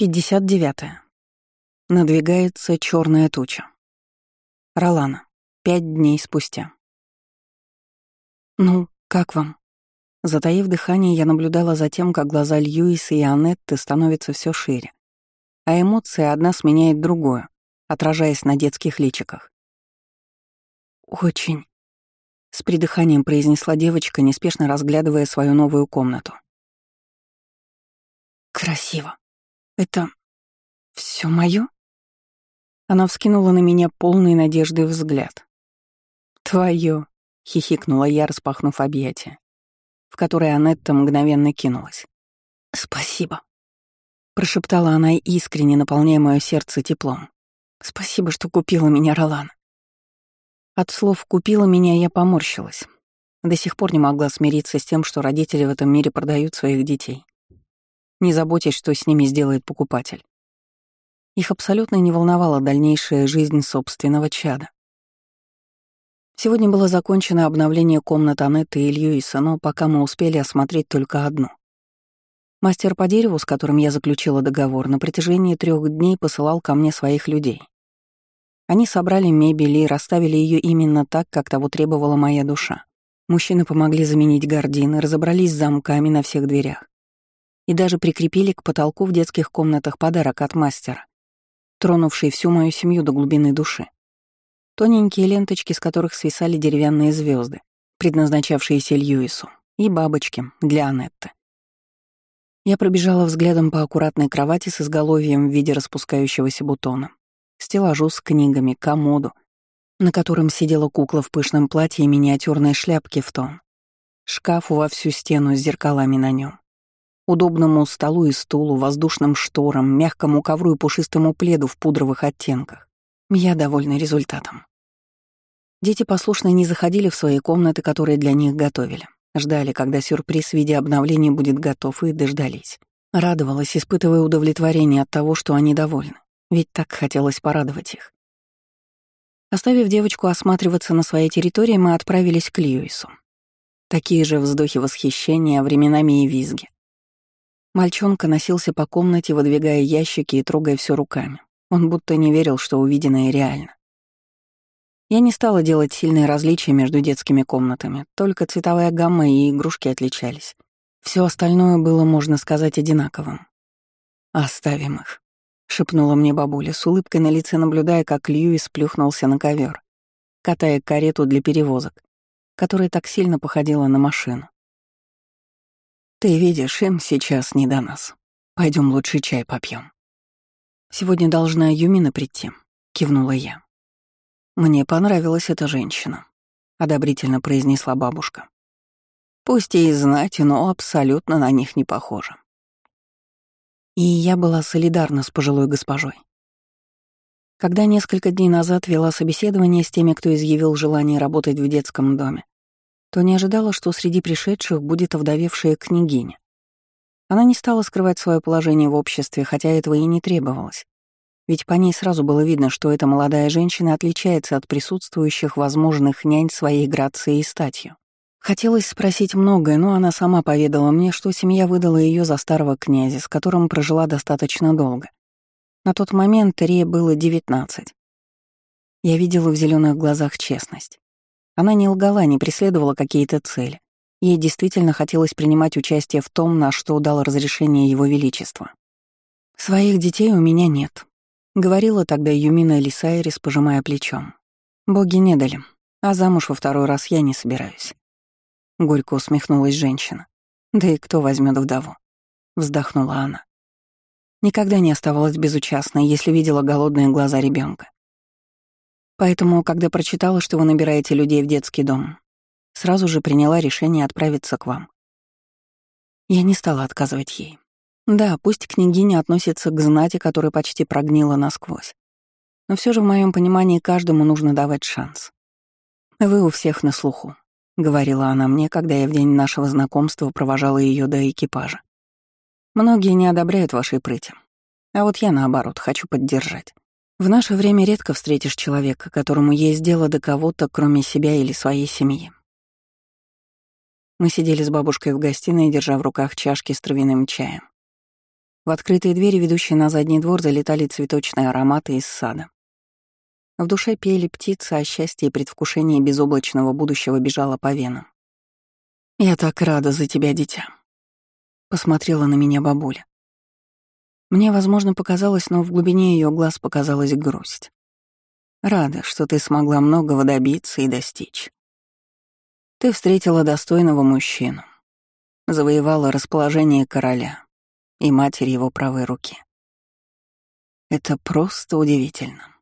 59. Надвигается черная туча. Ролана. Пять дней спустя. «Ну, как вам?» Затаив дыхание, я наблюдала за тем, как глаза Льюиса и Анетты становятся все шире, а эмоции одна сменяет другую, отражаясь на детских личиках. «Очень», — с придыханием произнесла девочка, неспешно разглядывая свою новую комнату. «Красиво», это все мое? Она вскинула на меня полный надежды взгляд. Твое, хихикнула я, распахнув объятия, в которое Анетта мгновенно кинулась. Спасибо, прошептала она искренне, наполняя мое сердце теплом. Спасибо, что купила меня, Ролан. От слов «купила меня» я поморщилась. До сих пор не могла смириться с тем, что родители в этом мире продают своих детей не заботясь, что с ними сделает покупатель. Их абсолютно не волновала дальнейшая жизнь собственного чада. Сегодня было закончено обновление комнат Анетты и Льюиса, но пока мы успели осмотреть только одну. Мастер по дереву, с которым я заключила договор, на протяжении трех дней посылал ко мне своих людей. Они собрали мебель и расставили ее именно так, как того требовала моя душа. Мужчины помогли заменить гардины, разобрались с замками на всех дверях и даже прикрепили к потолку в детских комнатах подарок от мастера, тронувший всю мою семью до глубины души. Тоненькие ленточки, с которых свисали деревянные звезды, предназначавшиеся Льюису, и бабочки для Анетты. Я пробежала взглядом по аккуратной кровати с изголовьем в виде распускающегося бутона, стеллажу с книгами, комоду, на котором сидела кукла в пышном платье и миниатюрной шляпке в тон, шкафу во всю стену с зеркалами на нем, удобному столу и стулу, воздушным шторам, мягкому ковру и пушистому пледу в пудровых оттенках. Я довольна результатом. Дети послушно не заходили в свои комнаты, которые для них готовили. Ждали, когда сюрприз в виде обновления будет готов, и дождались. Радовалась, испытывая удовлетворение от того, что они довольны. Ведь так хотелось порадовать их. Оставив девочку осматриваться на своей территории, мы отправились к Льюису. Такие же вздохи восхищения, временами и визги. Мальчонка носился по комнате, выдвигая ящики и трогая все руками. Он будто не верил, что увиденное реально. Я не стала делать сильные различия между детскими комнатами, только цветовая гамма и игрушки отличались. Все остальное было, можно сказать, одинаковым. «Оставим их», — шепнула мне бабуля, с улыбкой на лице наблюдая, как Льюис плюхнулся на ковер, катая карету для перевозок, которая так сильно походила на машину. Ты видишь, им сейчас не до нас. Пойдем лучше чай попьем. Сегодня должна Юмина прийти, кивнула я. Мне понравилась эта женщина, одобрительно произнесла бабушка. Пусть и знать, но абсолютно на них не похожа. И я была солидарна с пожилой госпожой. Когда несколько дней назад вела собеседование с теми, кто изъявил желание работать в детском доме, то не ожидала, что среди пришедших будет овдовевшая княгиня. Она не стала скрывать свое положение в обществе, хотя этого и не требовалось. Ведь по ней сразу было видно, что эта молодая женщина отличается от присутствующих возможных нянь своей грацией и статью. Хотелось спросить многое, но она сама поведала мне, что семья выдала ее за старого князя, с которым прожила достаточно долго. На тот момент Ре было девятнадцать. Я видела в зеленых глазах честность. Она не лгала, не преследовала какие-то цели. Ей действительно хотелось принимать участие в том, на что дал разрешение Его Величества. «Своих детей у меня нет», — говорила тогда Юмина Элисайрис, пожимая плечом. «Боги не дали, а замуж во второй раз я не собираюсь». Горько усмехнулась женщина. «Да и кто возьмет вдову?» — вздохнула она. Никогда не оставалась безучастной, если видела голодные глаза ребенка. Поэтому, когда прочитала, что вы набираете людей в детский дом, сразу же приняла решение отправиться к вам. Я не стала отказывать ей. Да, пусть княгиня относится к знати, которая почти прогнила насквозь. Но все же в моем понимании каждому нужно давать шанс. Вы у всех на слуху, — говорила она мне, когда я в день нашего знакомства провожала ее до экипажа. Многие не одобряют вашей прыти. А вот я, наоборот, хочу поддержать. В наше время редко встретишь человека, которому есть дело до кого-то, кроме себя или своей семьи. Мы сидели с бабушкой в гостиной, держа в руках чашки с травяным чаем. В открытые двери, ведущие на задний двор, залетали цветочные ароматы из сада. В душе пели птицы, а счастье и предвкушение безоблачного будущего бежало по венам. «Я так рада за тебя, дитя», — посмотрела на меня бабуля. Мне, возможно, показалось, но в глубине ее глаз показалась грусть. Рада, что ты смогла многого добиться и достичь. Ты встретила достойного мужчину, завоевала расположение короля и матери его правой руки. Это просто удивительно.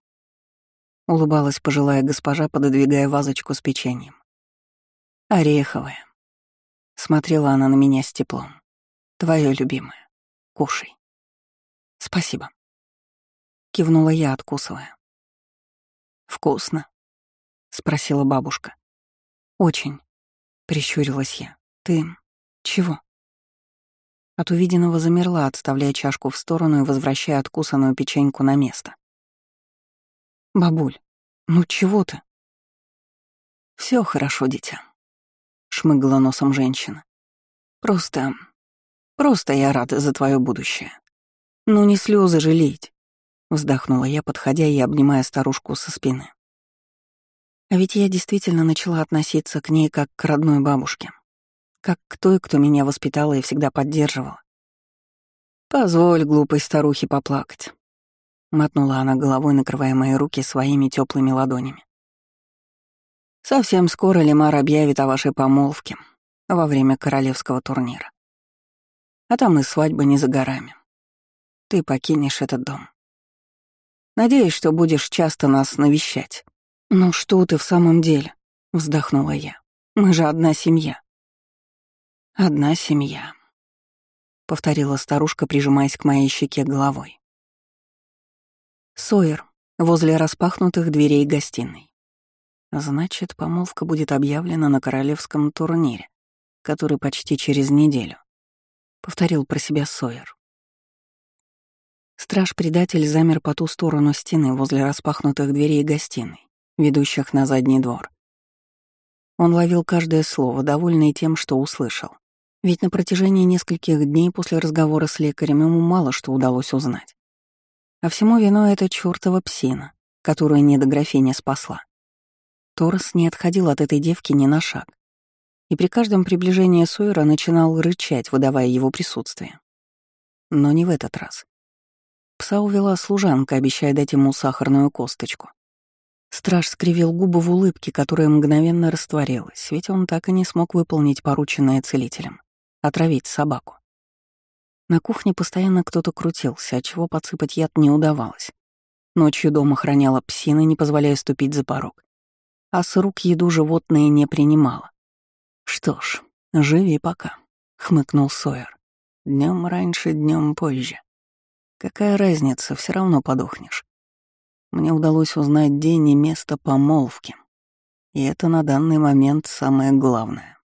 Улыбалась пожилая госпожа, пододвигая вазочку с печеньем. Ореховая. Смотрела она на меня с теплом. Твое любимое. Кушай. Спасибо. Кивнула я, откусывая. Вкусно? Спросила бабушка. Очень. Прищурилась я. Ты чего? От увиденного замерла, отставляя чашку в сторону и возвращая откусанную печеньку на место. «Бабуль, ну чего ты?» Все хорошо, дитя», — шмыгла носом женщина. «Просто... просто я рада за твое будущее. Ну не слезы жалеть», — вздохнула я, подходя и обнимая старушку со спины. А ведь я действительно начала относиться к ней как к родной бабушке, как к той, кто меня воспитала и всегда поддерживала. «Позволь глупой старухе поплакать», — мотнула она головой, накрывая мои руки своими теплыми ладонями. «Совсем скоро Лемар объявит о вашей помолвке во время королевского турнира. А там и свадьба не за горами. Ты покинешь этот дом. Надеюсь, что будешь часто нас навещать». «Ну что ты в самом деле?» — вздохнула я. «Мы же одна семья». «Одна семья», — повторила старушка, прижимаясь к моей щеке головой. Сойер, возле распахнутых дверей гостиной. Значит, помолвка будет объявлена на королевском турнире, который почти через неделю. Повторил про себя Сойер. Страж-предатель замер по ту сторону стены возле распахнутых дверей гостиной ведущих на задний двор. Он ловил каждое слово, довольный тем, что услышал. Ведь на протяжении нескольких дней после разговора с лекарем ему мало что удалось узнать. А всему виной эта чёртова псина, которую недографиня спасла. Торрес не отходил от этой девки ни на шаг. И при каждом приближении Сойера начинал рычать, выдавая его присутствие. Но не в этот раз. Пса увела служанка, обещая дать ему сахарную косточку. Страж скривил губы в улыбке, которая мгновенно растворилась, ведь он так и не смог выполнить порученное целителем — отравить собаку. На кухне постоянно кто-то крутился, отчего подсыпать яд не удавалось. Ночью дома охраняла псина, не позволяя ступить за порог. А с рук еду животное не принимало. «Что ж, живи пока», — хмыкнул Сойер. Днем раньше, днем позже. Какая разница, все равно подохнешь. Мне удалось узнать день и место помолвки. И это на данный момент самое главное.